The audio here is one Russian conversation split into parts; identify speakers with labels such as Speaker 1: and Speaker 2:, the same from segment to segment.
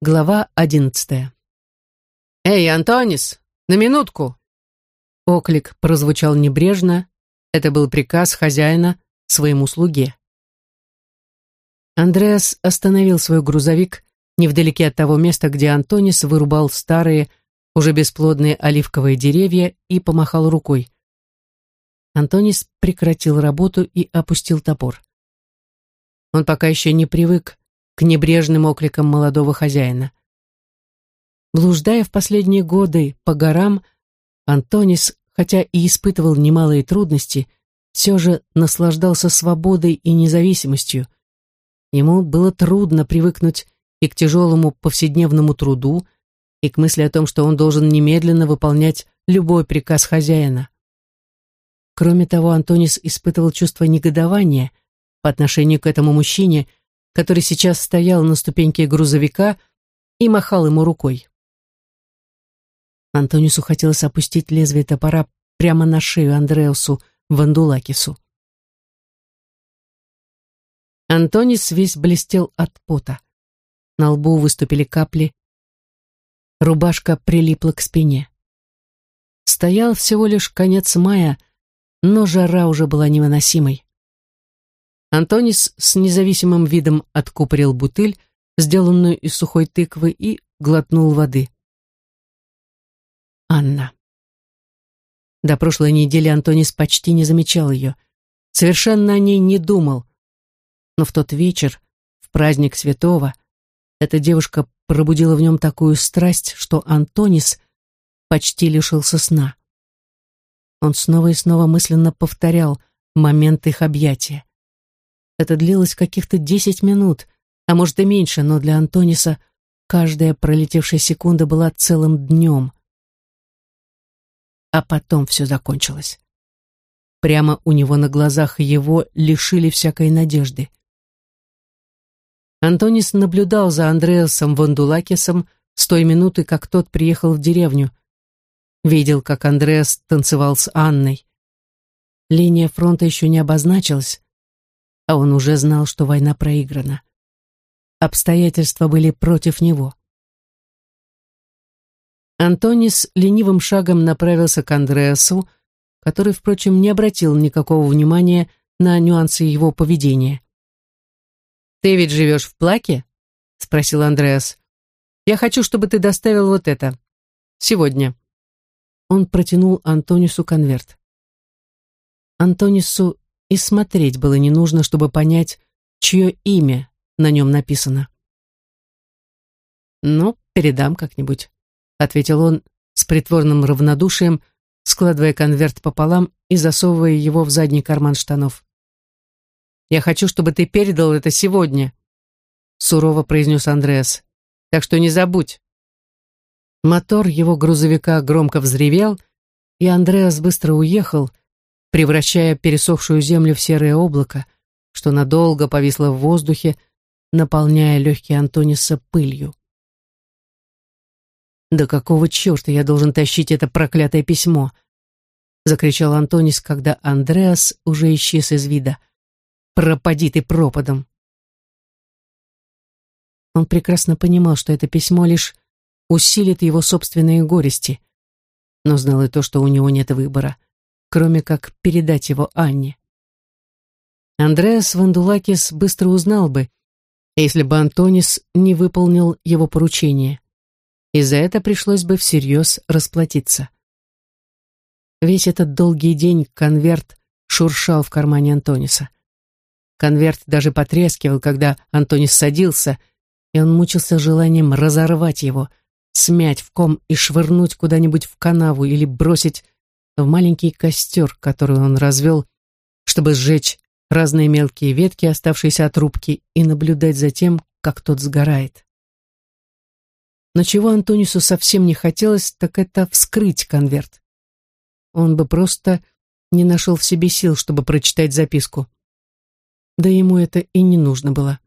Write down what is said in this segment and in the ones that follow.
Speaker 1: Глава одиннадцатая.
Speaker 2: «Эй, Антонис, на минутку!»
Speaker 1: Оклик прозвучал небрежно. Это был приказ хозяина своему слуге. Андреас остановил свой грузовик невдалеке от того места, где Антонис вырубал старые, уже бесплодные оливковые деревья и помахал рукой. Антонис прекратил работу и опустил топор. Он пока еще не привык к небрежным окликам молодого хозяина. Блуждая в последние годы по горам, Антонис, хотя и испытывал немалые трудности, все же наслаждался свободой и независимостью. Ему было трудно привыкнуть и к тяжелому повседневному труду, и к мысли о том, что он должен немедленно выполнять любой приказ хозяина. Кроме того, Антонис испытывал чувство негодования по отношению к этому мужчине, который сейчас стоял на ступеньке грузовика и махал ему рукой. Антонису хотелось опустить лезвие топора прямо на шею Андреусу Вандулакису. Антонис весь блестел от пота. На лбу выступили капли. Рубашка прилипла к спине. Стоял всего лишь конец мая, но жара уже была невыносимой. Антонис с независимым видом откупорил бутыль, сделанную из сухой тыквы, и глотнул воды. Анна. До прошлой недели Антонис почти не замечал ее, совершенно о ней не думал. Но в тот вечер, в праздник святого, эта девушка пробудила в нем такую страсть, что Антонис почти лишился сна. Он снова и снова мысленно повторял момент их объятия. Это длилось каких-то десять минут, а может и меньше, но для Антониса каждая пролетевшая секунда была целым днем. А потом все закончилось. Прямо у него на глазах его лишили всякой надежды. Антонис наблюдал за Андреасом Вандулакисом с той минуты, как тот приехал в деревню. Видел, как Андреас танцевал с Анной. Линия фронта еще не обозначилась, а он уже знал, что война проиграна. Обстоятельства были против него. Антонис ленивым шагом направился к Андреасу, который, впрочем, не обратил никакого внимания на нюансы его поведения. «Ты ведь живешь в Плаке?» — спросил Андреас. «Я хочу, чтобы ты доставил вот это. Сегодня». Он протянул Антонису конверт. Антонису и смотреть было не нужно, чтобы понять, чье имя на нем написано. «Ну, передам как-нибудь», — ответил он с притворным равнодушием, складывая конверт пополам и засовывая его в задний карман штанов. «Я хочу, чтобы ты передал это сегодня», — сурово произнес Андреас. «Так что не забудь». Мотор его грузовика громко взревел, и Андреас быстро уехал, превращая пересохшую землю в серое облако, что надолго повисло в воздухе, наполняя легкие Антониса пылью. «Да какого черта я должен тащить это проклятое письмо?» — закричал Антонис, когда Андреас уже исчез из вида. «Пропади ты пропадом!» Он прекрасно понимал, что это письмо лишь усилит его собственные горести, но знал и то, что у него нет выбора — кроме как передать его Анне. Андреас Вандулакис быстро узнал бы, если бы Антонис не выполнил его поручение, и за это пришлось бы всерьез расплатиться. Весь этот долгий день конверт шуршал в кармане Антониса. Конверт даже потрескивал, когда Антонис садился, и он мучился желанием разорвать его, смять в ком и швырнуть куда-нибудь в канаву или бросить в маленький костер, который он развел, чтобы сжечь разные мелкие ветки, оставшиеся от рубки, и наблюдать за тем, как тот сгорает. Но чего Антонису совсем не хотелось, так это вскрыть конверт. Он бы просто не нашел в себе сил, чтобы прочитать записку. Да ему это и не нужно было.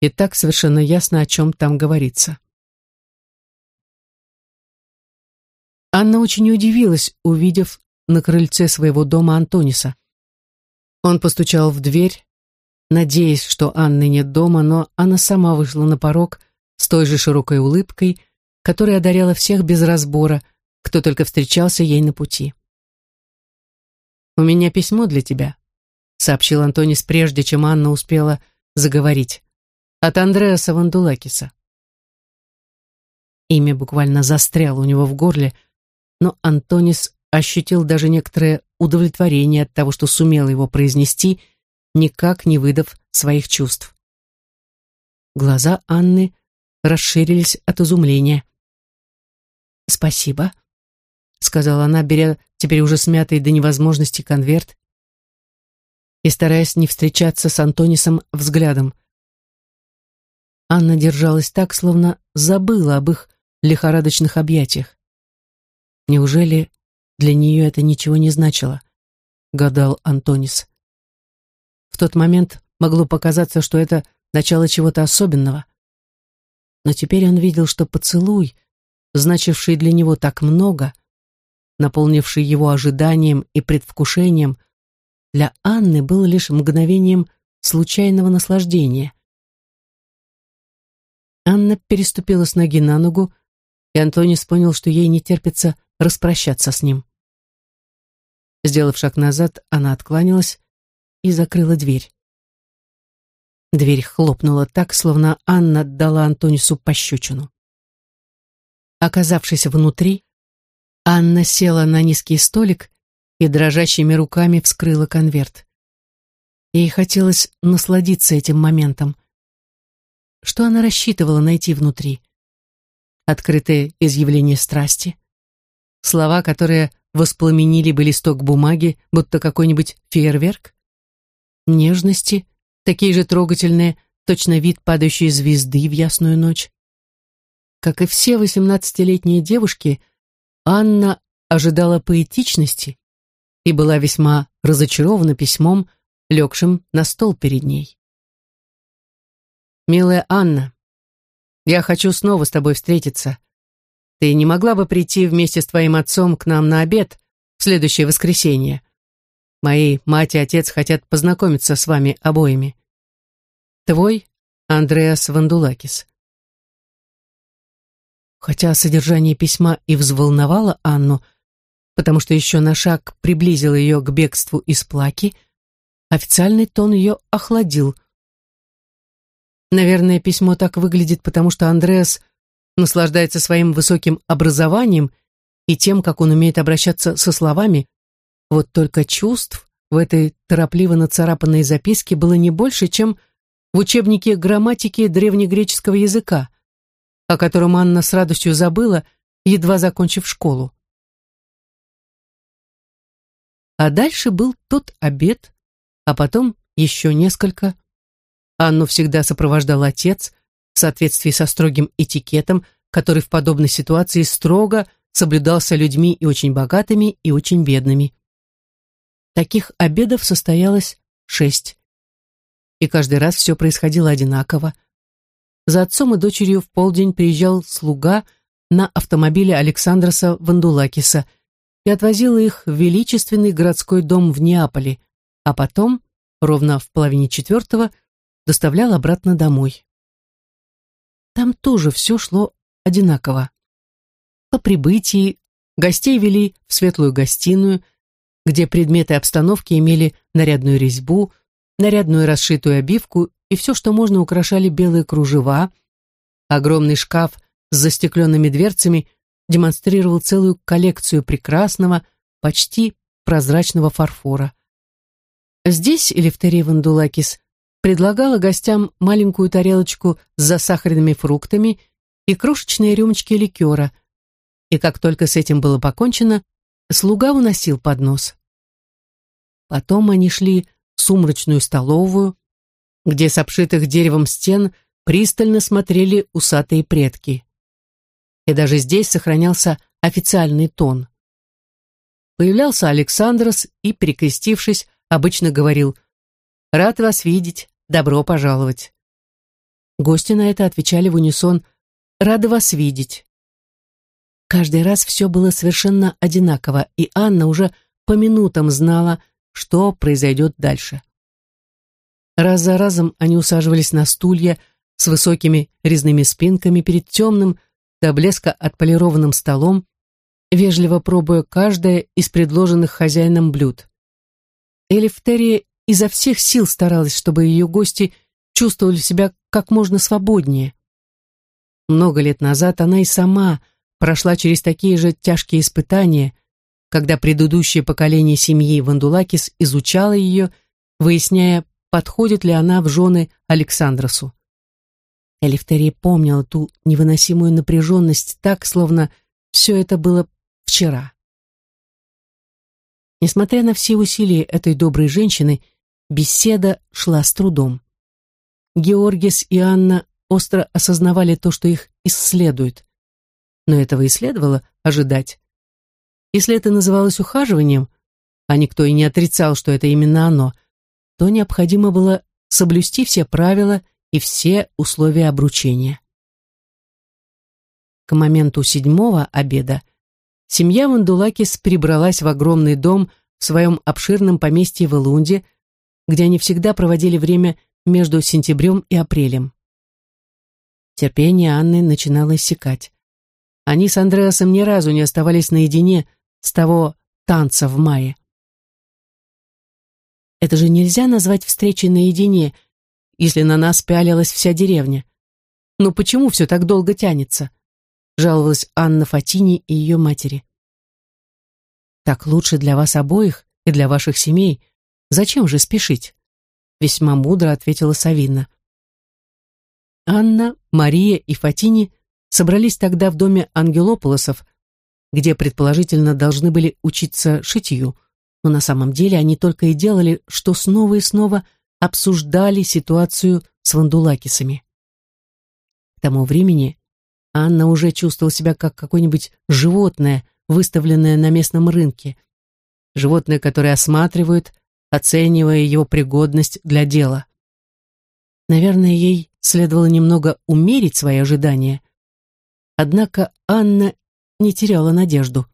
Speaker 1: И так совершенно ясно, о чем там говорится. Анна очень удивилась, увидев на крыльце своего дома Антониса. Он постучал в дверь, надеясь, что Анны нет дома, но она сама вышла на порог, с той же широкой улыбкой, которая одаряла всех без разбора, кто только встречался ей на пути. «У меня письмо для тебя», — сообщил Антонис прежде, чем Анна успела заговорить. «От Андреаса Вандулакиса». Имя буквально застряло у него в горле, но Антонис ощутил даже некоторое удовлетворение от того, что сумел его произнести, никак не выдав своих чувств. Глаза Анны расширились от изумления. «Спасибо», — сказала она, беря теперь уже смятый до невозможности конверт и стараясь не встречаться с Антонисом взглядом. Анна держалась так, словно забыла об их лихорадочных объятиях. Неужели для нее это ничего не значило? Гадал Антонис. В тот момент могло показаться, что это начало чего-то особенного. Но теперь он видел, что поцелуй, значивший для него так много, наполнивший его ожиданием и предвкушением, для Анны был лишь мгновением случайного наслаждения. Анна переступила с ноги на ногу, и Антонис понял, что ей не терпится распрощаться с ним. Сделав шаг назад, она откланялась и закрыла дверь. Дверь хлопнула так, словно Анна дала Антонису пощечину. Оказавшись внутри, Анна села на низкий столик и дрожащими руками вскрыла конверт. Ей хотелось насладиться этим моментом. Что она рассчитывала найти внутри? Открытое изъявление страсти? Слова, которые воспламенили бы листок бумаги, будто какой-нибудь фейерверк? Нежности, такие же трогательные, точно вид падающей звезды в ясную ночь. Как и все восемнадцатилетние девушки, Анна ожидала поэтичности и была весьма разочарована письмом, легшим на стол перед ней. «Милая Анна, я хочу снова с тобой встретиться. Ты не могла бы прийти вместе с твоим отцом к нам на обед в следующее воскресенье? Мои мать и отец хотят познакомиться с вами обоими. Твой Андреас Вандулакис». Хотя содержание письма и взволновало Анну, потому что еще на шаг приблизил ее к бегству из плаки, официальный тон ее охладил. Наверное, письмо так выглядит, потому что Андреас наслаждается своим высоким образованием и тем, как он умеет обращаться со словами. Вот только чувств в этой торопливо нацарапанной записке было не больше, чем в учебнике грамматики древнегреческого языка, о котором Анна с радостью забыла, едва закончив школу. А дальше был тот обед, а потом еще несколько. Анну всегда сопровождал отец в соответствии со строгим этикетом, который в подобной ситуации строго соблюдался людьми и очень богатыми, и очень бедными. Таких обедов состоялось шесть. И каждый раз все происходило одинаково. За отцом и дочерью в полдень приезжал слуга на автомобиле Александраса Вандулакиса и отвозила их в величественный городской дом в Неаполе, а потом, ровно в половине четвертого, доставлял обратно домой. Там тоже все шло одинаково. По прибытии гостей вели в светлую гостиную, где предметы обстановки имели нарядную резьбу, нарядную расшитую обивку и все, что можно, украшали белые кружева. Огромный шкаф с застекленными дверцами демонстрировал целую коллекцию прекрасного, почти прозрачного фарфора. Здесь Элефтерия Вандулакис предлагала гостям маленькую тарелочку с засахаренными фруктами и крошечные рюмочки ликера, и как только с этим было покончено, слуга уносил поднос. Потом они шли в сумрачную столовую, где с обшитых деревом стен пристально смотрели усатые предки и даже здесь сохранялся официальный тон. Появлялся Александрос и, перекрестившись, обычно говорил «Рад вас видеть, добро пожаловать». Гости на это отвечали в унисон «Рады вас видеть». Каждый раз все было совершенно одинаково, и Анна уже по минутам знала, что произойдет дальше. Раз за разом они усаживались на стулья, с высокими резными спинками перед темным до блеска отполированным столом, вежливо пробуя каждое из предложенных хозяином блюд. Элифтерия изо всех сил старалась, чтобы ее гости чувствовали себя как можно свободнее. Много лет назад она и сама прошла через такие же тяжкие испытания, когда предыдущее поколение семьи Вандулакис изучало ее, выясняя, подходит ли она в жены Александросу. Элифтерия помнила ту невыносимую напряженность так, словно все это было вчера. Несмотря на все усилия этой доброй женщины, беседа шла с трудом. Георгис и Анна остро осознавали то, что их исследуют. Но этого и следовало ожидать. Если это называлось ухаживанием, а никто и не отрицал, что это именно оно, то необходимо было соблюсти все правила и все условия обручения. К моменту седьмого обеда семья Вандулакис прибралась в огромный дом в своем обширном поместье в Элунде, где они всегда проводили время между сентябрем и апрелем. Терпение Анны начинало иссякать. Они с Андреасом ни разу не оставались наедине с того танца в мае. Это же нельзя назвать встречей наедине, если на нас пялилась вся деревня. Но почему все так долго тянется? Жаловалась Анна Фатини и ее матери. Так лучше для вас обоих и для ваших семей. Зачем же спешить? Весьма мудро ответила Савина. Анна, Мария и Фатини собрались тогда в доме Ангелополосов, где предположительно должны были учиться шитью, но на самом деле они только и делали, что снова и снова обсуждали ситуацию с вандулакисами. К тому времени Анна уже чувствовала себя как какое-нибудь животное, выставленное на местном рынке. Животное, которое осматривают, оценивая его пригодность для дела. Наверное, ей следовало немного умерить свои ожидания. Однако Анна не теряла надежду.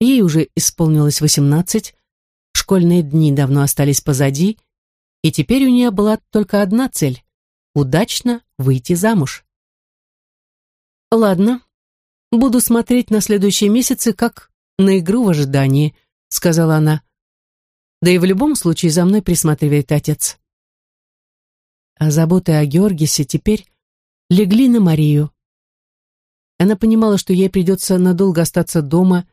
Speaker 1: Ей уже исполнилось восемнадцать, школьные дни давно остались позади, и теперь у нее была только одна цель — удачно выйти замуж. «Ладно, буду смотреть на следующие месяцы как на игру в ожидании», — сказала она. «Да и в любом случае за мной присматривает отец». А заботы о Георгисе теперь легли на Марию. Она понимала, что ей придется надолго остаться дома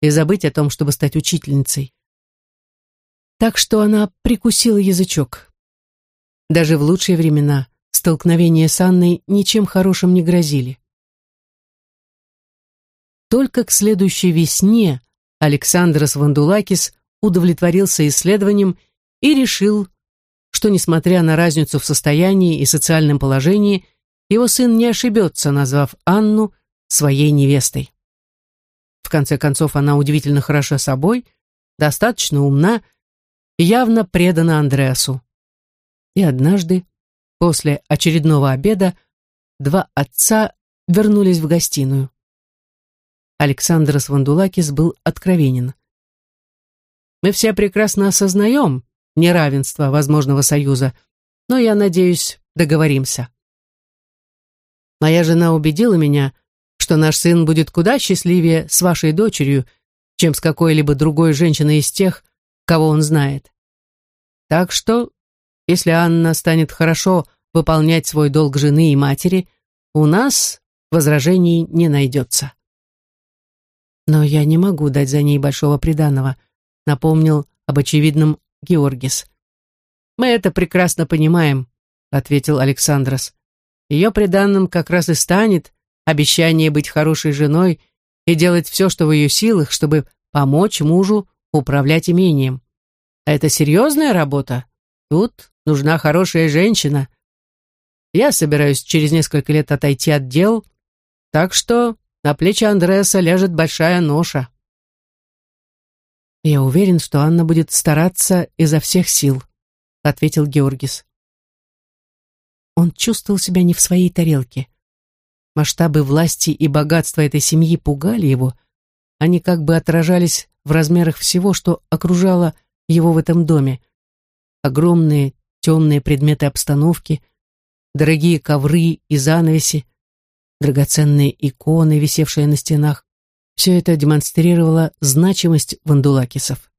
Speaker 1: и забыть о том, чтобы стать учительницей так что она прикусила язычок. Даже в лучшие времена столкновения с Анной ничем хорошим не грозили. Только к следующей весне Александрос Вандулакис удовлетворился исследованием и решил, что, несмотря на разницу в состоянии и социальном положении, его сын не ошибется, назвав Анну своей невестой. В конце концов, она удивительно хороша собой, достаточно умна явно предана Андреасу. И однажды, после очередного обеда, два отца вернулись в гостиную. Александрос Вандулакис был откровенен. «Мы все прекрасно осознаем неравенство возможного союза, но, я надеюсь, договоримся. Моя жена убедила меня, что наш сын будет куда счастливее с вашей дочерью, чем с какой-либо другой женщиной из тех, кого он знает. Так что, если Анна станет хорошо выполнять свой долг жены и матери, у нас возражений не найдется. Но я не могу дать за ней большого приданого, напомнил об очевидном Георгис. Мы это прекрасно понимаем, ответил Александрос. Ее приданным как раз и станет обещание быть хорошей женой и делать все, что в ее силах, чтобы помочь мужу управлять имением. А это серьезная работа. Тут нужна хорошая женщина. Я собираюсь через несколько лет отойти от дел, так что на плечи Андреаса ляжет большая ноша. «Я уверен, что Анна будет стараться изо всех сил», — ответил Георгис. Он чувствовал себя не в своей тарелке. Масштабы власти и богатства этой семьи пугали его. Они как бы отражались в размерах всего, что окружало его в этом доме. Огромные темные предметы обстановки, дорогие ковры и занавеси, драгоценные иконы, висевшие на стенах. Все это демонстрировало значимость вандулакисов.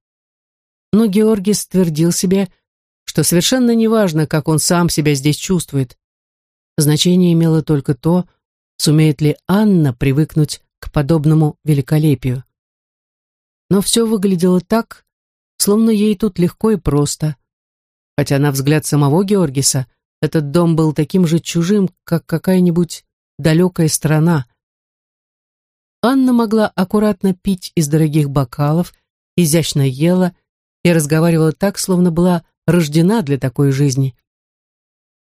Speaker 1: Но Георгис твердил себе, что совершенно неважно, как он сам себя здесь чувствует. Значение имело только то, сумеет ли Анна привыкнуть к подобному великолепию. Но все выглядело так, словно ей тут легко и просто. Хотя на взгляд самого Георгиса этот дом был таким же чужим, как какая-нибудь далекая страна. Анна могла аккуратно пить из дорогих бокалов, изящно ела и разговаривала так, словно была рождена для такой жизни.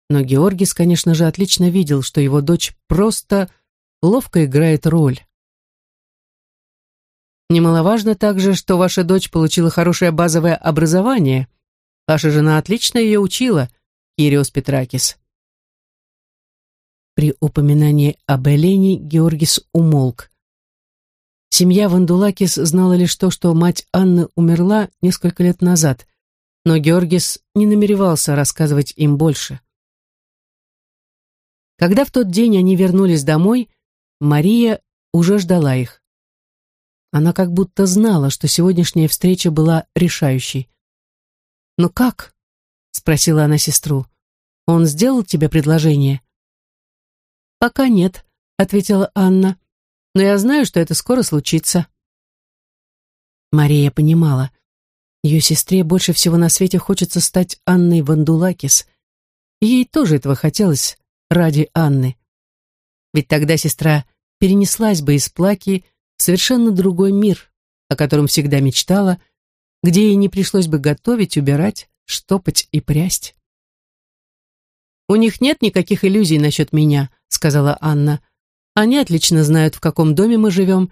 Speaker 1: Но Георгис, конечно же, отлично видел, что его дочь просто ловко играет роль. Немаловажно также, что ваша дочь получила хорошее базовое образование. Ваша жена отлично ее учила, Кириос Петракис. При упоминании об Элене Георгис умолк. Семья Вандулакис знала лишь то, что мать Анны умерла несколько лет назад, но Георгис не намеревался рассказывать им больше. Когда в тот день они вернулись домой, Мария уже ждала их. Она как будто знала, что сегодняшняя встреча была решающей. «Ну как?» — спросила она сестру. «Он сделал тебе предложение?» «Пока нет», — ответила Анна. «Но я знаю, что это скоро случится». Мария понимала. Ее сестре больше всего на свете хочется стать Анной Вандулакис. ей тоже этого хотелось ради Анны. Ведь тогда сестра перенеслась бы из Плаки совершенно другой мир, о котором всегда мечтала, где ей не пришлось бы готовить, убирать, штопать и прясть. «У них нет никаких иллюзий насчет меня», — сказала Анна. «Они отлично знают, в каком доме мы живем,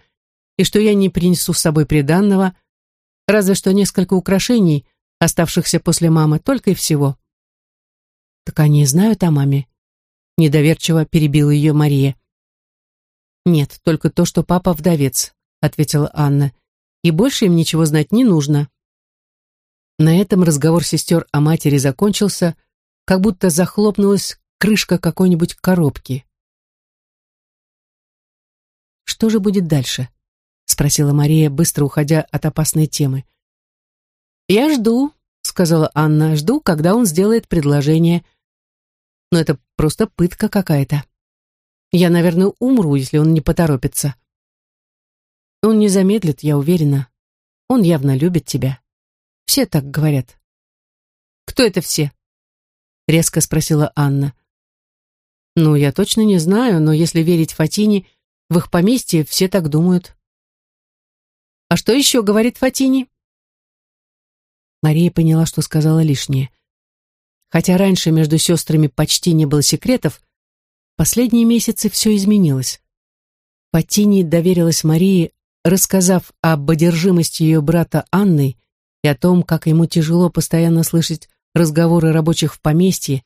Speaker 1: и что я не принесу с собой приданного, разве что несколько украшений, оставшихся после мамы, только и всего». «Так они знают о маме?» Недоверчиво перебила ее Мария. «Нет, только то, что папа вдовец», — ответила Анна. «И больше им ничего знать не нужно». На этом разговор сестер о матери закончился, как будто захлопнулась крышка какой-нибудь коробки. «Что же будет дальше?» — спросила Мария, быстро уходя от опасной темы. «Я жду», — сказала Анна, — «жду, когда он сделает предложение. Но это просто пытка какая-то». Я, наверное, умру, если он не поторопится. Он не замедлит, я уверена. Он явно любит тебя. Все так говорят. Кто это все? Резко спросила Анна. Ну, я точно не знаю, но если верить Фатине, в их поместье все так думают. А что еще говорит Фатини? Мария поняла, что сказала лишнее. Хотя раньше между сестрами почти не было секретов, Последние месяцы все изменилось. Патини доверилась Марии, рассказав об одержимости ее брата Анны и о том, как ему тяжело постоянно слышать разговоры рабочих в поместье.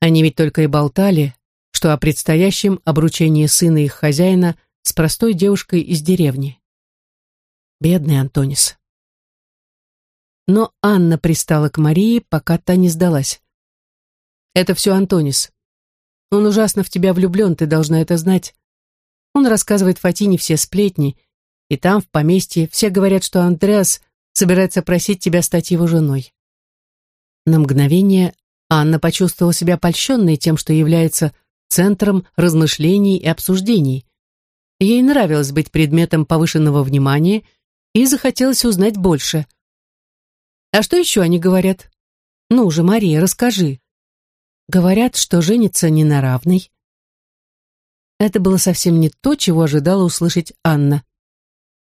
Speaker 1: Они ведь только и болтали, что о предстоящем обручении сына их хозяина с простой девушкой из деревни. Бедный Антонис. Но Анна пристала к Марии, пока та не сдалась. «Это все Антонис. Он ужасно в тебя влюблен, ты должна это знать. Он рассказывает Фатине все сплетни, и там, в поместье, все говорят, что Андреас собирается просить тебя стать его женой. На мгновение Анна почувствовала себя польщенной тем, что является центром размышлений и обсуждений. Ей нравилось быть предметом повышенного внимания и захотелось узнать больше. «А что еще они говорят? Ну же, Мария, расскажи». Говорят, что женится не на равной. Это было совсем не то, чего ожидала услышать Анна.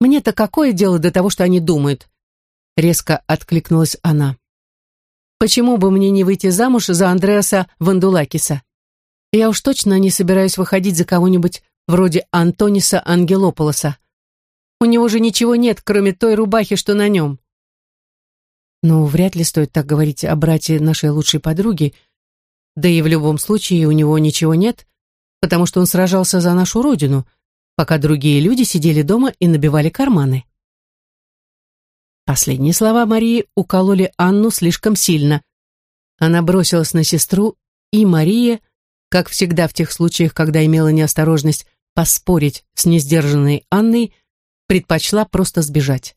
Speaker 1: «Мне-то какое дело до того, что они думают?» Резко откликнулась она. «Почему бы мне не выйти замуж за Андреаса Вандулакиса? Я уж точно не собираюсь выходить за кого-нибудь вроде Антониса Ангелополоса. У него же ничего нет, кроме той рубахи, что на нем». «Ну, вряд ли стоит так говорить о брате нашей лучшей подруги», да и в любом случае у него ничего нет, потому что он сражался за нашу родину, пока другие люди сидели дома и набивали карманы. Последние слова Марии укололи Анну слишком сильно. Она бросилась на сестру, и Мария, как всегда в тех случаях, когда имела неосторожность поспорить с несдержанной Анной, предпочла просто сбежать.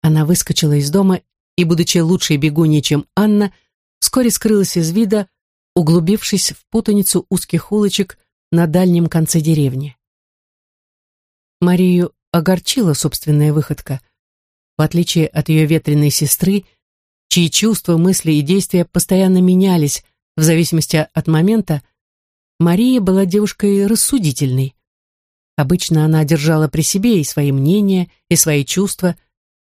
Speaker 1: Она выскочила из дома и, будучи лучшей бегуньей, чем Анна, вскоре скрылась из вида, углубившись в путаницу узких улочек на дальнем конце деревни. Марию огорчила собственная выходка. В отличие от ее ветреной сестры, чьи чувства, мысли и действия постоянно менялись в зависимости от момента, Мария была девушкой рассудительной. Обычно она держала при себе и свои мнения, и свои чувства,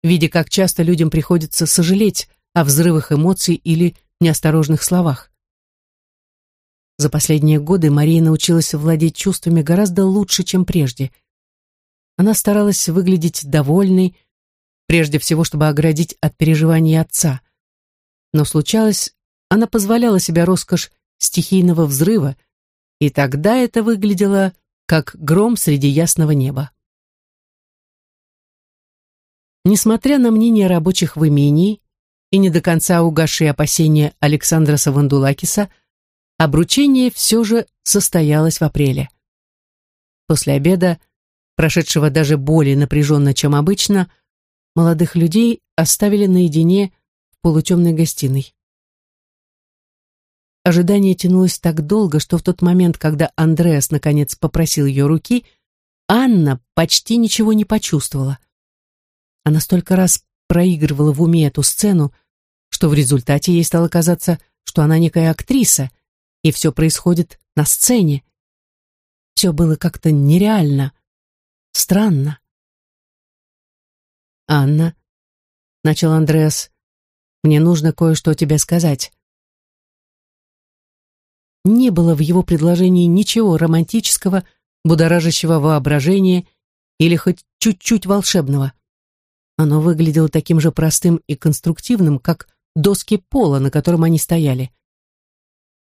Speaker 1: видя, как часто людям приходится сожалеть о взрывах эмоций или неосторожных словах. За последние годы Мария научилась владеть чувствами гораздо лучше, чем прежде. Она старалась выглядеть довольной, прежде всего, чтобы оградить от переживаний отца. Но случалось, она позволяла себе роскошь стихийного взрыва, и тогда это выглядело как гром среди ясного неба. Несмотря на мнение рабочих в имении и не до конца угасшие опасения Александра Савандулакиса, обручение все же состоялось в апреле. После обеда, прошедшего даже более напряженно, чем обычно, молодых людей оставили наедине в полутемной гостиной. Ожидание тянулось так долго, что в тот момент, когда Андреас наконец попросил ее руки, Анна почти ничего не почувствовала. Она столько раз проигрывала в уме эту сцену, что в результате ей стало казаться, что она некая актриса, и все происходит на сцене. Все было как-то нереально, странно. «Анна», — начал Андреас, — «мне нужно кое-что тебе сказать». Не было в его предложении ничего романтического, будоражащего воображения или хоть чуть-чуть волшебного. Оно выглядело таким же простым и конструктивным, как доски пола, на котором они стояли.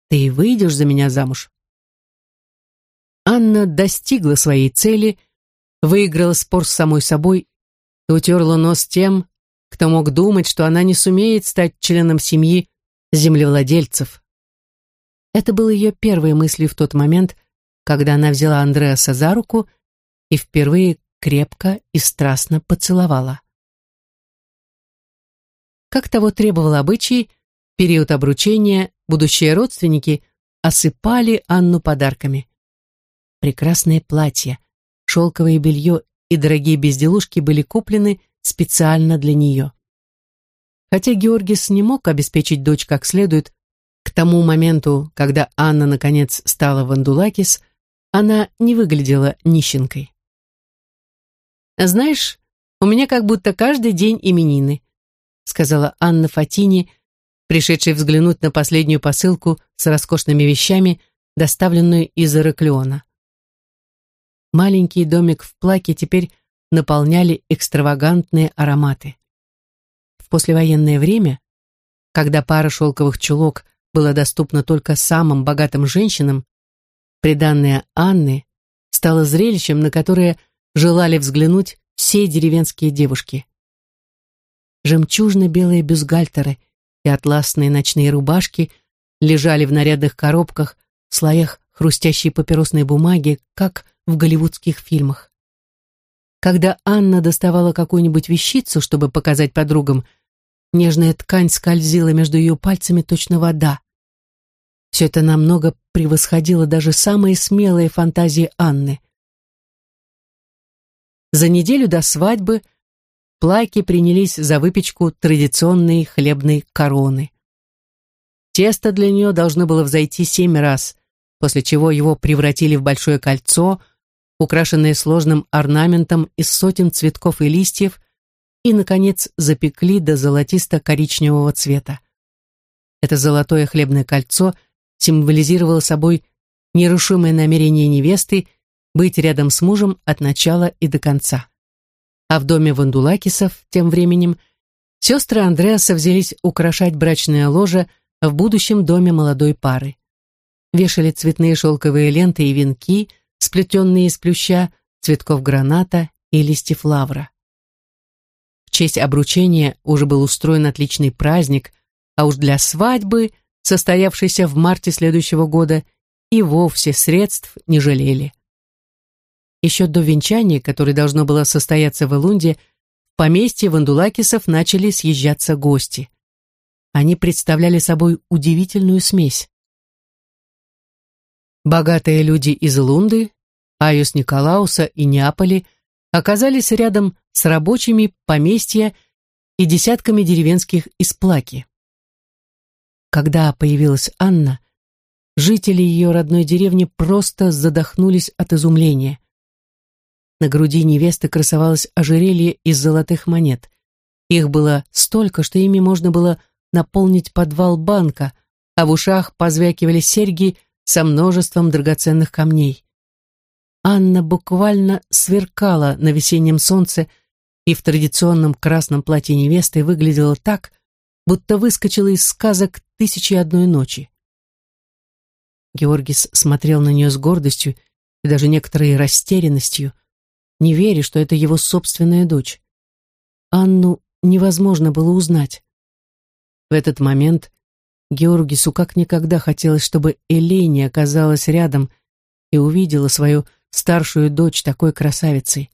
Speaker 1: «Ты выйдешь за меня замуж?» Анна достигла своей цели, выиграла спор с самой собой и утерла нос тем, кто мог думать, что она не сумеет стать членом семьи землевладельцев. Это было ее первой мыслью в тот момент, когда она взяла Андреаса за руку и впервые крепко и страстно поцеловала. Как того требовал обычай, период обручения будущие родственники осыпали Анну подарками. Прекрасное платье, шелковое белье и дорогие безделушки были куплены специально для нее. Хотя Георгис не мог обеспечить дочь как следует, к тому моменту, когда Анна наконец стала Вандулакис, она не выглядела нищенкой. «Знаешь, у меня как будто каждый день именины», сказала Анна Фатини, пришедшая взглянуть на последнюю посылку с роскошными вещами, доставленную из Ираклиона. Маленький домик в плаке теперь наполняли экстравагантные ароматы. В послевоенное время, когда пара шелковых чулок – было доступно только самым богатым женщинам, приданное Анны стало зрелищем, на которое желали взглянуть все деревенские девушки. Жемчужно-белые бюстгальтеры и атласные ночные рубашки лежали в нарядных коробках, в слоях хрустящей папиросной бумаги, как в голливудских фильмах. Когда Анна доставала какую-нибудь вещицу, чтобы показать подругам, нежная ткань скользила между ее пальцами точно вода. Все это намного превосходило даже самые смелые фантазии Анны. За неделю до свадьбы плаки принялись за выпечку традиционной хлебной короны. Тесто для нее должно было взойти семь раз, после чего его превратили в большое кольцо, украшенное сложным орнаментом из сотен цветков и листьев, и, наконец, запекли до золотисто-коричневого цвета. Это золотое хлебное кольцо – символизировало собой нерушимое намерение невесты быть рядом с мужем от начала и до конца. А в доме Вандулакисов тем временем сестры Андреаса взялись украшать брачное ложе в будущем доме молодой пары. Вешали цветные шелковые ленты и венки, сплетенные из плюща, цветков граната и листьев лавра. Честь обручения уже был устроен отличный праздник, а уж для свадьбы – состоявшейся в марте следующего года, и вовсе средств не жалели. Еще до венчания, которое должно было состояться в Элунде, в поместье Вандулакисов начали съезжаться гости. Они представляли собой удивительную смесь. Богатые люди из Лунды, Айос Николауса и Неаполи оказались рядом с рабочими поместья и десятками деревенских из Плаки. Когда появилась Анна, жители ее родной деревни просто задохнулись от изумления. На груди невесты красовалось ожерелье из золотых монет. Их было столько, что ими можно было наполнить подвал банка, а в ушах позвякивали серьги со множеством драгоценных камней. Анна буквально сверкала на весеннем солнце и в традиционном красном платье невесты выглядела так, будто выскочила из сказок «Тысячи одной ночи». Георгис смотрел на нее с гордостью и даже некоторой растерянностью – не веря, что это его собственная дочь. Анну невозможно было узнать. В этот момент Георгису как никогда хотелось, чтобы Элени оказалась рядом и увидела свою старшую дочь такой красавицей.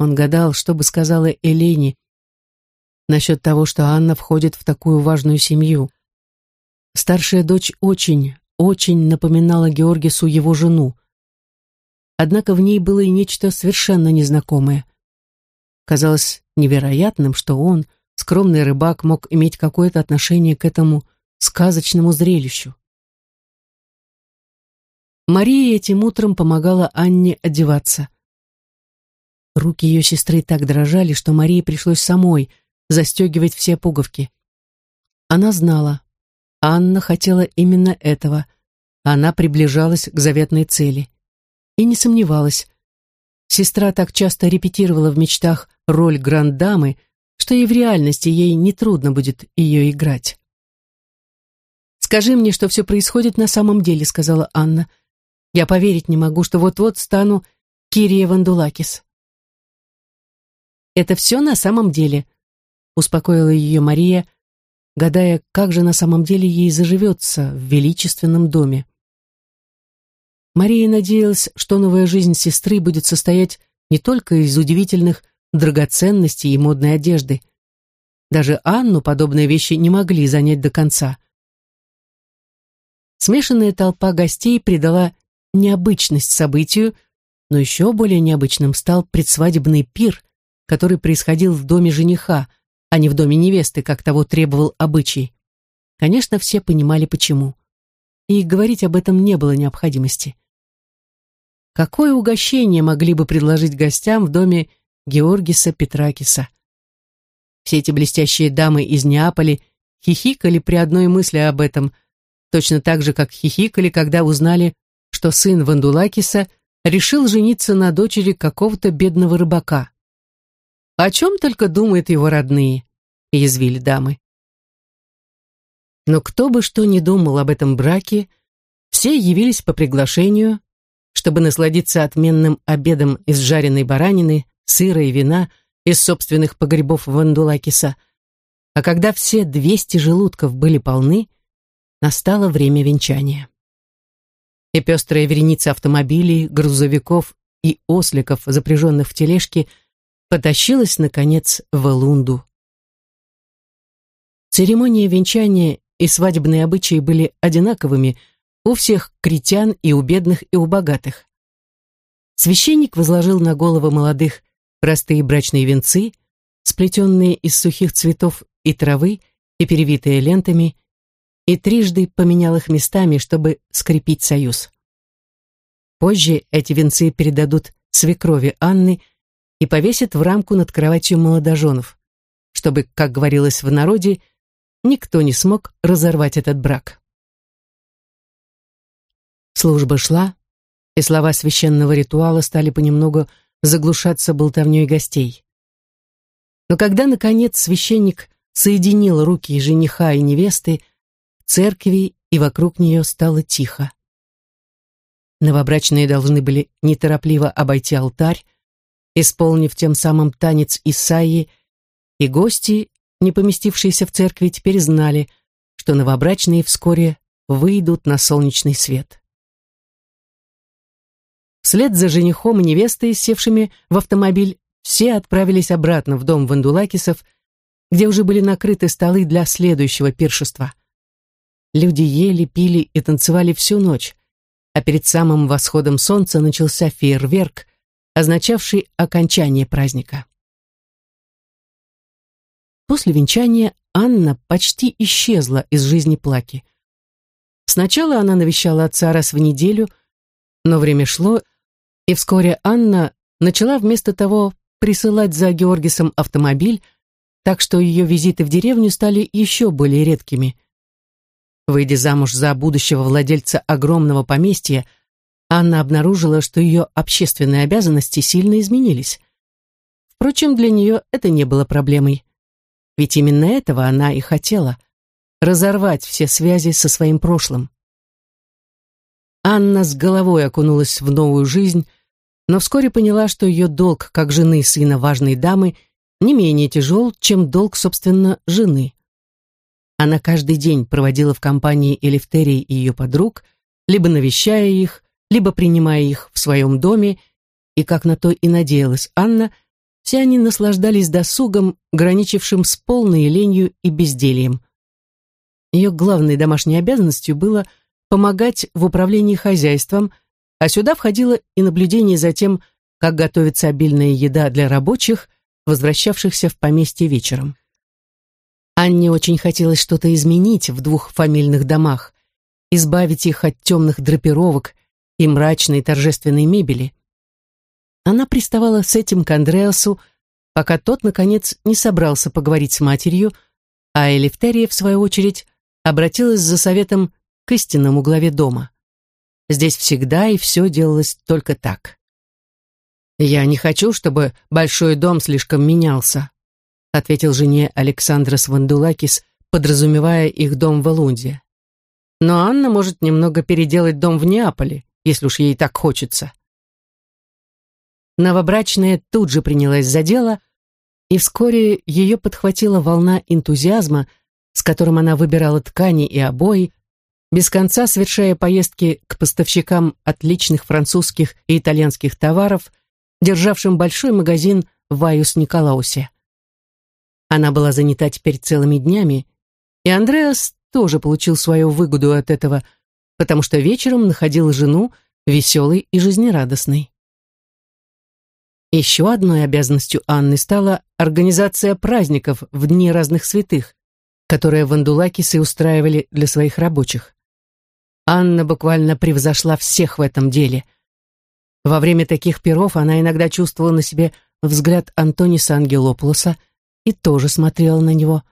Speaker 1: Он гадал, что бы сказала Элене насчет того, что Анна входит в такую важную семью. Старшая дочь очень, очень напоминала Георгису его жену однако в ней было и нечто совершенно незнакомое. Казалось невероятным, что он, скромный рыбак, мог иметь какое-то отношение к этому сказочному зрелищу. Мария этим утром помогала Анне одеваться. Руки ее сестры так дрожали, что Марии пришлось самой застегивать все пуговки. Она знала, Анна хотела именно этого. Она приближалась к заветной цели и не сомневалась. Сестра так часто репетировала в мечтах роль гранд-дамы, что и в реальности ей нетрудно будет ее играть. «Скажи мне, что все происходит на самом деле», — сказала Анна. «Я поверить не могу, что вот-вот стану Кирия Вандулакис». «Это все на самом деле», — успокоила ее Мария, гадая, как же на самом деле ей заживется в величественном доме. Мария надеялась, что новая жизнь сестры будет состоять не только из удивительных драгоценностей и модной одежды. Даже Анну подобные вещи не могли занять до конца. Смешанная толпа гостей придала необычность событию, но еще более необычным стал предсвадебный пир, который происходил в доме жениха, а не в доме невесты, как того требовал обычай. Конечно, все понимали, почему и говорить об этом не было необходимости. Какое угощение могли бы предложить гостям в доме Георгиса Петракиса? Все эти блестящие дамы из Неаполя хихикали при одной мысли об этом, точно так же, как хихикали, когда узнали, что сын Вандулакиса решил жениться на дочери какого-то бедного рыбака. О чем только думают его родные, язвили дамы. Но кто бы что ни думал об этом браке, все явились по приглашению, чтобы насладиться отменным обедом из жареной баранины, сыра и вина из собственных погребов Вандулакиса. А когда все двести желудков были полны, настало время венчания. И пестрая вереница автомобилей, грузовиков и осликов, запряженных в тележки, потащилась, наконец, в Лунду. Церемония венчания и свадебные обычаи были одинаковыми у всех критян и у бедных, и у богатых. Священник возложил на головы молодых простые брачные венцы, сплетенные из сухих цветов и травы и перевитые лентами, и трижды поменял их местами, чтобы скрепить союз. Позже эти венцы передадут свекрови Анны и повесят в рамку над кроватью молодоженов, чтобы, как говорилось в народе, никто не смог разорвать этот брак. Служба шла, и слова священного ритуала стали понемногу заглушаться болтовней гостей. Но когда, наконец, священник соединил руки жениха и невесты, в церкви и вокруг нее стало тихо. Новобрачные должны были неторопливо обойти алтарь, исполнив тем самым танец Исаии, и гости не поместившиеся в церкви, теперь знали, что новобрачные вскоре выйдут на солнечный свет. Вслед за женихом и невестой, севшими в автомобиль, все отправились обратно в дом Вандулакисов, где уже были накрыты столы для следующего пиршества. Люди ели, пили и танцевали всю ночь, а перед самым восходом солнца начался фейерверк, означавший окончание праздника. После венчания Анна почти исчезла из жизни Плаки. Сначала она навещала отца раз в неделю, но время шло, и вскоре Анна начала вместо того присылать за Георгисом автомобиль, так что ее визиты в деревню стали еще более редкими. Выйдя замуж за будущего владельца огромного поместья, Анна обнаружила, что ее общественные обязанности сильно изменились. Впрочем, для нее это не было проблемой. Ведь именно этого она и хотела — разорвать все связи со своим прошлым. Анна с головой окунулась в новую жизнь, но вскоре поняла, что ее долг как жены сына важной дамы не менее тяжел, чем долг, собственно, жены. Она каждый день проводила в компании Элифтерии и ее подруг, либо навещая их, либо принимая их в своем доме, и, как на то и надеялась Анна, все они наслаждались досугом, граничившим с полной ленью и бездельем. Ее главной домашней обязанностью было помогать в управлении хозяйством, а сюда входило и наблюдение за тем, как готовится обильная еда для рабочих, возвращавшихся в поместье вечером. Анне очень хотелось что-то изменить в двух фамильных домах, избавить их от темных драпировок и мрачной торжественной мебели. Она приставала с этим к Андреасу, пока тот, наконец, не собрался поговорить с матерью, а Элифтерия, в свою очередь, обратилась за советом к истинному главе дома. Здесь всегда и все делалось только так. «Я не хочу, чтобы большой дом слишком менялся», ответил жене Александрос Вандулакис, подразумевая их дом в Элунде. «Но Анна может немного переделать дом в Неаполе, если уж ей так хочется». Новобрачная тут же принялась за дело, и вскоре ее подхватила волна энтузиазма, с которым она выбирала ткани и обои, без конца совершая поездки к поставщикам отличных французских и итальянских товаров, державшим большой магазин в Айус-Николаусе. Она была занята теперь целыми днями, и Андреас тоже получил свою выгоду от этого, потому что вечером находил жену веселой и жизнерадостной. Еще одной обязанностью Анны стала организация праздников в Дни разных святых, которые вандулакисы устраивали для своих рабочих. Анна буквально превзошла всех в этом деле. Во время таких перов она иногда чувствовала на себе взгляд Антониса Ангелополоса и тоже смотрела на него.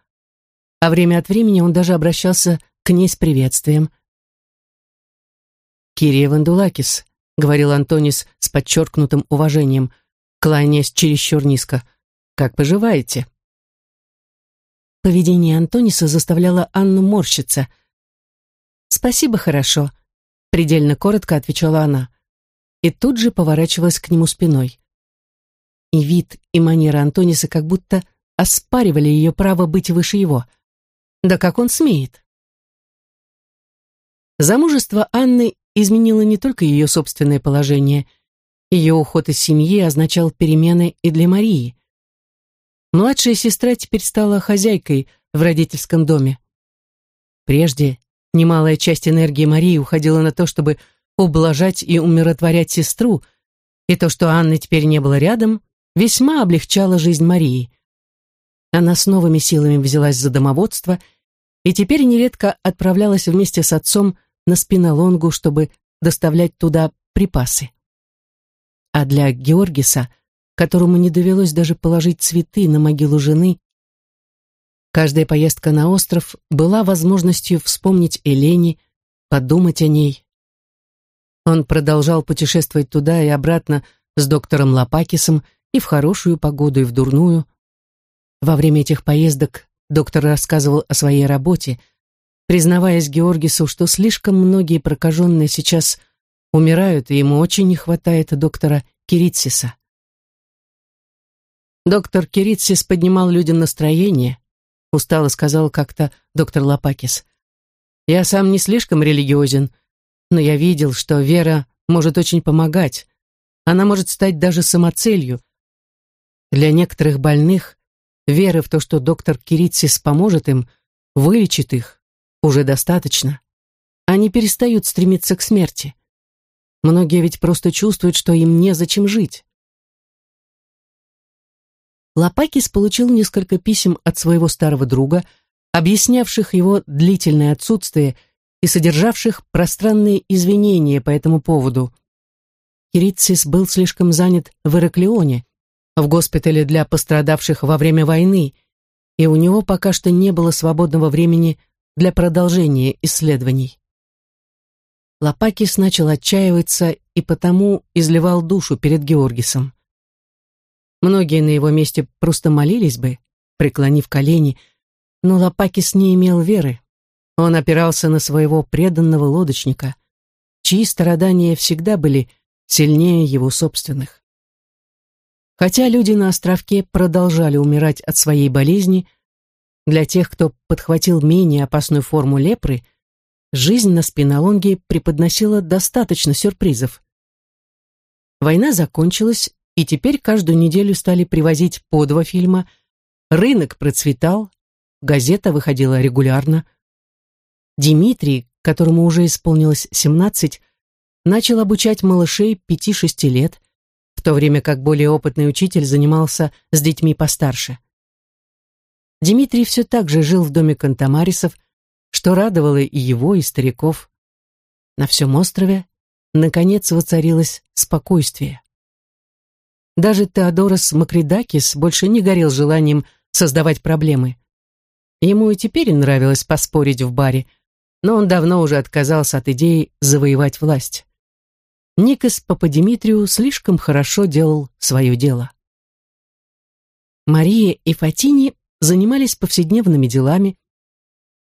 Speaker 1: А время от времени он даже обращался к ней с приветствием. «Кирия Вандулакис», — говорил Антонис с подчеркнутым уважением, кланяясь чересчур низко, — «как поживаете?» Поведение Антониса заставляло Анну морщиться — «Спасибо, хорошо», — предельно коротко отвечала она. И тут же поворачивалась к нему спиной. И вид, и манера Антониса как будто оспаривали ее право быть выше его. Да как он смеет? Замужество Анны изменило не только ее собственное положение. Ее уход из семьи означал перемены и для Марии. Младшая сестра теперь стала хозяйкой в родительском доме. Прежде Немалая часть энергии Марии уходила на то, чтобы ублажать и умиротворять сестру, и то, что Анны теперь не было рядом, весьма облегчало жизнь Марии. Она с новыми силами взялась за домоводство и теперь нередко отправлялась вместе с отцом на спинолонгу, чтобы доставлять туда припасы. А для Георгиса, которому не довелось даже положить цветы на могилу жены, Каждая поездка на остров была возможностью вспомнить Элени, подумать о ней. Он продолжал путешествовать туда и обратно с доктором Лопакисом и в хорошую погоду, и в дурную. Во время этих поездок доктор рассказывал о своей работе, признаваясь Георгису, что слишком многие прокаженные сейчас умирают, и ему очень не хватает доктора Киритсиса. Доктор Киритсис поднимал людям настроение, устало сказал как-то доктор Лопакис. Я сам не слишком религиозен, но я видел, что вера может очень помогать, Она может стать даже самоцелью. Для некоторых больных вера в то, что доктор Киритсис поможет им, вылечит их, уже достаточно. Они перестают стремиться к смерти. Многие ведь просто чувствуют, что им незачем жить. Лопакис получил несколько писем от своего старого друга, объяснявших его длительное отсутствие и содержавших пространные извинения по этому поводу. Кирицис был слишком занят в Ираклионе, в госпитале для пострадавших во время войны, и у него пока что не было свободного времени для продолжения исследований. Лопакис начал отчаиваться и потому изливал душу перед Георгисом. Многие на его месте просто молились бы, преклонив колени, но Лопакис не имел веры. Он опирался на своего преданного лодочника, чьи страдания всегда были сильнее его собственных. Хотя люди на островке продолжали умирать от своей болезни, для тех, кто подхватил менее опасную форму лепры, жизнь на спинолонге преподносила достаточно сюрпризов. Война закончилась, и теперь каждую неделю стали привозить по два фильма, рынок процветал, газета выходила регулярно. Дмитрий, которому уже исполнилось 17, начал обучать малышей 5-6 лет, в то время как более опытный учитель занимался с детьми постарше. Дмитрий все так же жил в доме Кантамарисов, что радовало и его, и стариков. На всем острове, наконец, воцарилось спокойствие. Даже Теодорос Макридакис больше не горел желанием создавать проблемы. Ему и теперь нравилось поспорить в баре, но он давно уже отказался от идеи завоевать власть. Никос Пападимитрию слишком хорошо делал свое дело. Мария и Фатини занимались повседневными делами,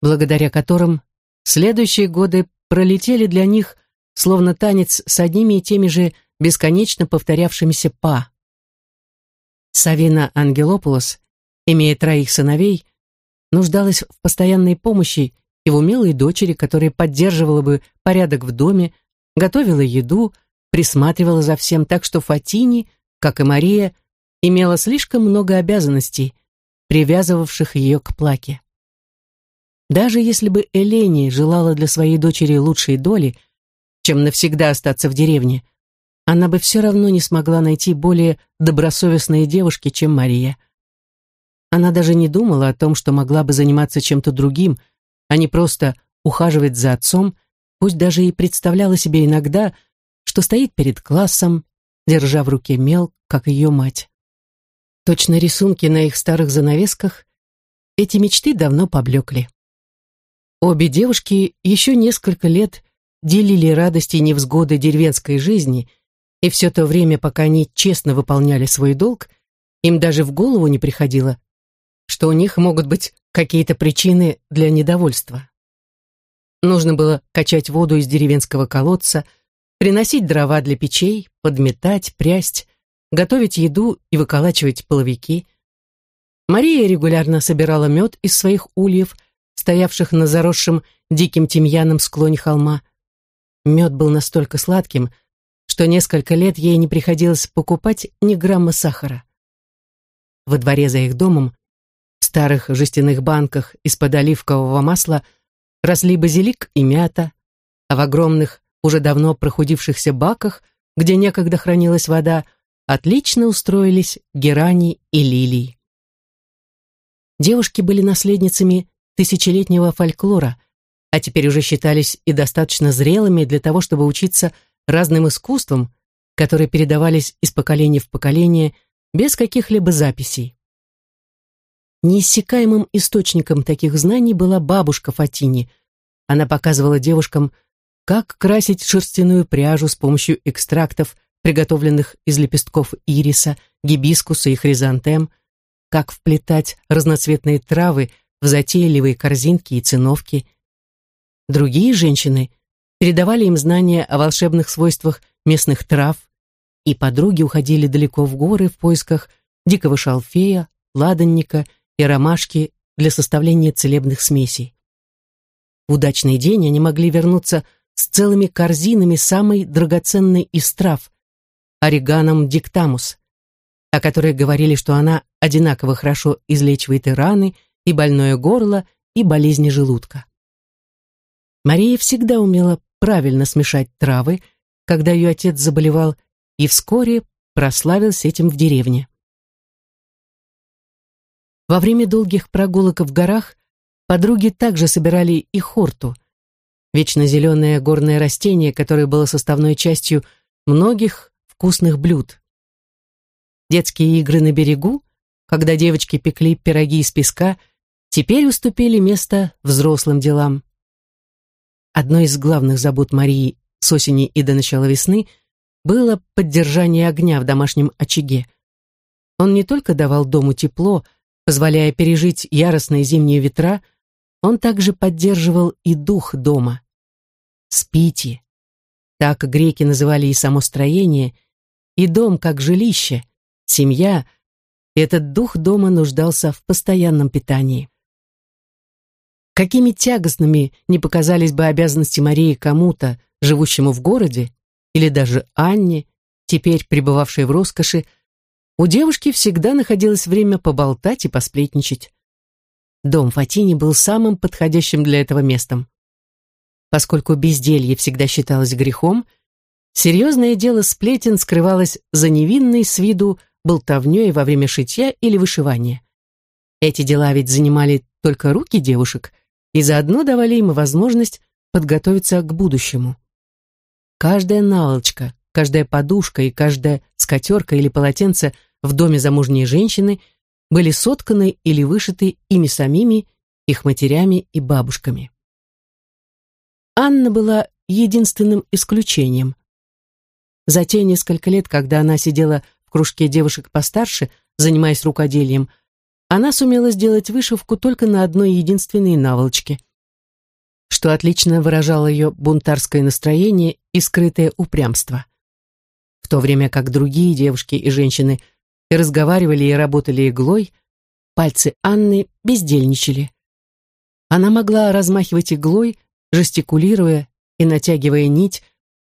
Speaker 1: благодаря которым следующие годы пролетели для них словно танец с одними и теми же бесконечно повторявшимися па. Савина Ангелопулос, имея троих сыновей, нуждалась в постоянной помощи и в умелой дочери, которая поддерживала бы порядок в доме, готовила еду, присматривала за всем, так что Фатини, как и Мария, имела слишком много обязанностей, привязывавших ее к плаке. Даже если бы Элени желала для своей дочери лучшей доли, чем навсегда остаться в деревне, она бы все равно не смогла найти более добросовестные девушки, чем Мария. Она даже не думала о том, что могла бы заниматься чем-то другим, а не просто ухаживать за отцом, пусть даже и представляла себе иногда, что стоит перед классом, держа в руке мел, как ее мать. Точно рисунки на их старых занавесках, эти мечты давно поблекли. Обе девушки еще несколько лет делили радости и невзгоды деревенской жизни – и все то время, пока они честно выполняли свой долг, им даже в голову не приходило, что у них могут быть какие-то причины для недовольства. Нужно было качать воду из деревенского колодца, приносить дрова для печей, подметать, прясть, готовить еду и выколачивать половики. Мария регулярно собирала мед из своих ульев, стоявших на заросшем диким тимьяном склоне холма. Мед был настолько сладким, что несколько лет ей не приходилось покупать ни грамма сахара. Во дворе за их домом, в старых жестяных банках из-под оливкового масла, росли базилик и мята, а в огромных, уже давно прохудившихся баках, где некогда хранилась вода, отлично устроились герани и лилии. Девушки были наследницами тысячелетнего фольклора, а теперь уже считались и достаточно зрелыми для того, чтобы учиться разным искусствам, которые передавались из поколения в поколение без каких-либо записей. Неиссякаемым источником таких знаний была бабушка Фатини. Она показывала девушкам, как красить шерстяную пряжу с помощью экстрактов, приготовленных из лепестков ириса, гибискуса и хризантем, как вплетать разноцветные травы в затейливые корзинки и циновки. Другие женщины передавали им знания о волшебных свойствах местных трав, и подруги уходили далеко в горы в поисках дикого шалфея, ладанника и ромашки для составления целебных смесей. В удачный день они могли вернуться с целыми корзинами самой драгоценной из трав, Ориганом диктамус, о которой говорили, что она одинаково хорошо излечивает и раны, и больное горло, и болезни желудка. Мария всегда умела правильно смешать травы, когда ее отец заболевал, и вскоре прославился этим в деревне. Во время долгих прогулок в горах подруги также собирали и хорту, вечно зеленое горное растение, которое было составной частью многих вкусных блюд. Детские игры на берегу, когда девочки пекли пироги из песка, теперь уступили место взрослым делам. Одной из главных забот Марии с осени и до начала весны было поддержание огня в домашнем очаге. Он не только давал дому тепло, позволяя пережить яростные зимние ветра, он также поддерживал и дух дома. Спите. Так греки называли и само строение, и дом как жилище, семья. Этот дух дома нуждался в постоянном питании. Какими тягостными не показались бы обязанности Марии кому-то, живущему в городе, или даже Анне, теперь пребывавшей в роскоши, у девушки всегда находилось время поболтать и посплетничать. Дом Фатини был самым подходящим для этого местом. Поскольку безделье всегда считалось грехом, серьезное дело сплетен скрывалось за невинной с виду болтовней во время шитья или вышивания. Эти дела ведь занимали только руки девушек и заодно давали им возможность подготовиться к будущему. Каждая наволочка, каждая подушка и каждая скатерка или полотенце – в доме замужней женщины были сотканы или вышиты ими самими, их матерями и бабушками. Анна была единственным исключением. За те несколько лет, когда она сидела в кружке девушек постарше, занимаясь рукоделием, она сумела сделать вышивку только на одной единственной наволочке, что отлично выражало ее бунтарское настроение и скрытое упрямство. В то время как другие девушки и женщины и разговаривали и работали иглой, пальцы Анны бездельничали. Она могла размахивать иглой, жестикулируя и натягивая нить,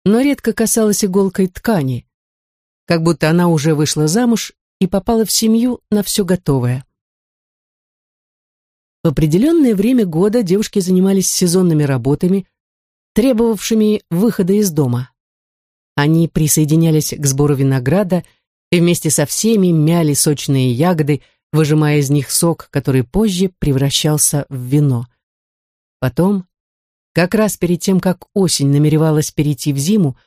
Speaker 1: но редко касалась иголкой ткани, как будто она уже вышла замуж и попала в семью на все готовое. В определенное время года девушки занимались сезонными работами, требовавшими выхода из дома. Они присоединялись к сбору винограда и вместе со всеми мяли сочные ягоды, выжимая из них сок, который позже превращался в вино. Потом, как раз перед тем, как осень намеревалась перейти в зиму,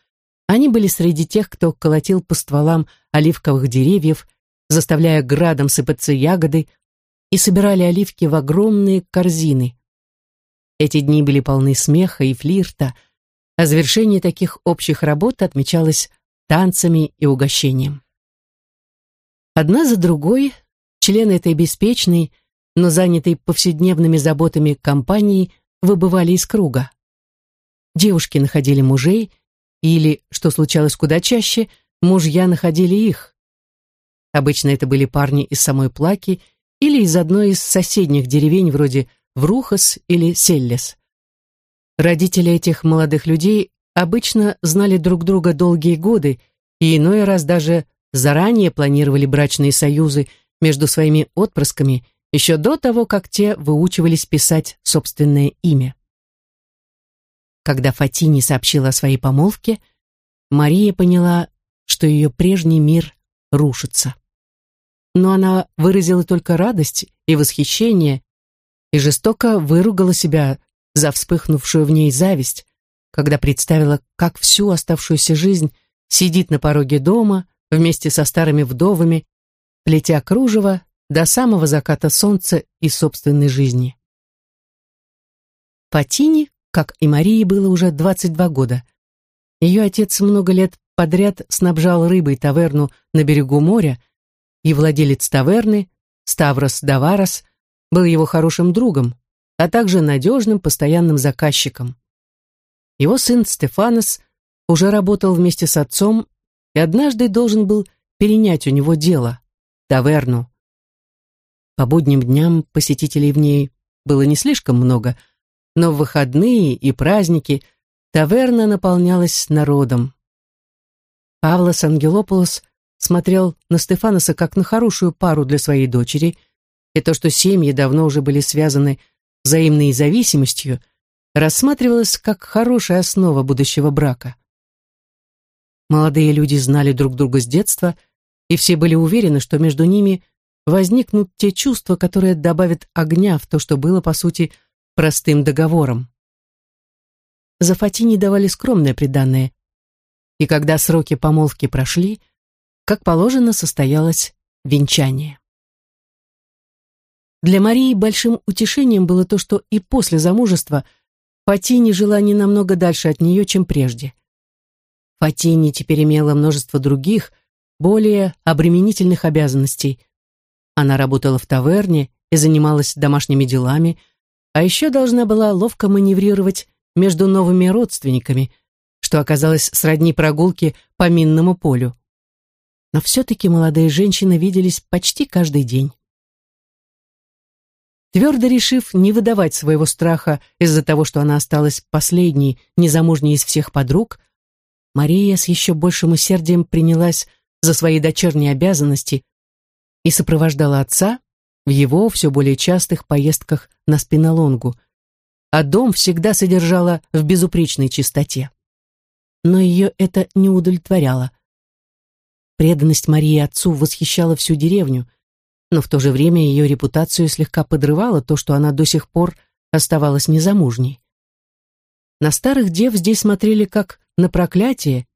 Speaker 1: они были среди тех, кто колотил по стволам оливковых деревьев, заставляя градом сыпаться ягоды, и собирали оливки в огромные корзины. Эти дни были полны смеха и флирта, а завершение таких общих работ отмечалось танцами и угощением. Одна за другой члены этой беспечной, но занятой повседневными заботами компании выбывали из круга. Девушки находили мужей, или, что случалось куда чаще, мужья находили их. Обычно это были парни из самой Плаки или из одной из соседних деревень вроде Врухас или Селлес. Родители этих молодых людей обычно знали друг друга долгие годы и иной раз даже заранее планировали брачные союзы между своими отпрысками еще до того, как те выучивались писать собственное имя. Когда Фатини сообщила о своей помолвке, Мария поняла, что ее прежний мир рушится. Но она выразила только радость и восхищение и жестоко выругала себя за вспыхнувшую в ней зависть, когда представила, как всю оставшуюся жизнь сидит на пороге дома, вместе со старыми вдовами, плетя кружево до самого заката солнца и собственной жизни. Патини, как и Марии, было уже 22 года. Ее отец много лет подряд снабжал рыбой таверну на берегу моря, и владелец таверны, Ставрос Даварос, был его хорошим другом, а также надежным постоянным заказчиком. Его сын Стефанос уже работал вместе с отцом и однажды должен был перенять у него дело, таверну. По будним дням посетителей в ней было не слишком много, но в выходные и праздники таверна наполнялась народом. Павлос Ангелополос смотрел на Стефаноса как на хорошую пару для своей дочери, и то, что семьи давно уже были связаны взаимной зависимостью, рассматривалось как хорошая основа будущего брака. Молодые люди знали друг друга с детства, и все были уверены, что между ними возникнут те чувства, которые добавят огня в то, что было, по сути, простым договором. За Фатини давали скромное приданное, и когда сроки помолвки прошли, как положено, состоялось венчание. Для Марии большим утешением было то, что и после замужества Фатини жила не намного дальше от нее, чем прежде. Фатини теперь имела множество других, более обременительных обязанностей. Она работала в таверне и занималась домашними делами, а еще должна была ловко маневрировать между новыми родственниками, что оказалось сродни прогулке по минному полю. Но все-таки молодые женщины виделись почти каждый день. Твердо решив не выдавать своего страха из-за того, что она осталась последней, незамужней из всех подруг, Мария с еще большим усердием принялась за свои дочерние обязанности и сопровождала отца в его все более частых поездках на спинолонгу, а дом всегда содержала в безупречной чистоте. Но ее это не удовлетворяло. Преданность Марии отцу восхищала всю деревню, но в то же время ее репутацию слегка подрывало то, что она до сих пор оставалась незамужней. На старых дев здесь смотрели как на проклятие,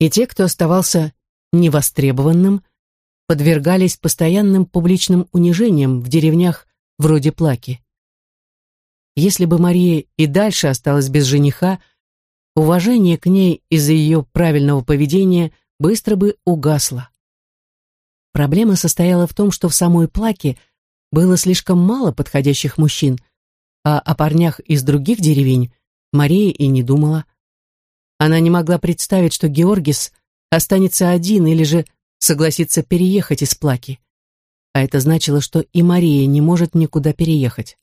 Speaker 1: и те, кто оставался невостребованным, подвергались постоянным публичным унижениям в деревнях вроде Плаки. Если бы Мария и дальше осталась без жениха, уважение к ней из-за ее правильного поведения быстро бы угасло. Проблема состояла в том, что в самой Плаке было слишком мало подходящих мужчин, а о парнях из других деревень Мария и не думала. Она не могла представить, что Георгис останется один или же согласится переехать из Плаки. А это значило, что и Мария не может никуда переехать.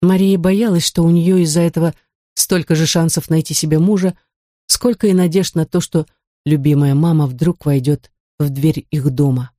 Speaker 1: Мария боялась, что у нее из-за этого столько же шансов найти себе мужа, сколько и надежд на то, что любимая мама вдруг войдет в дверь их дома.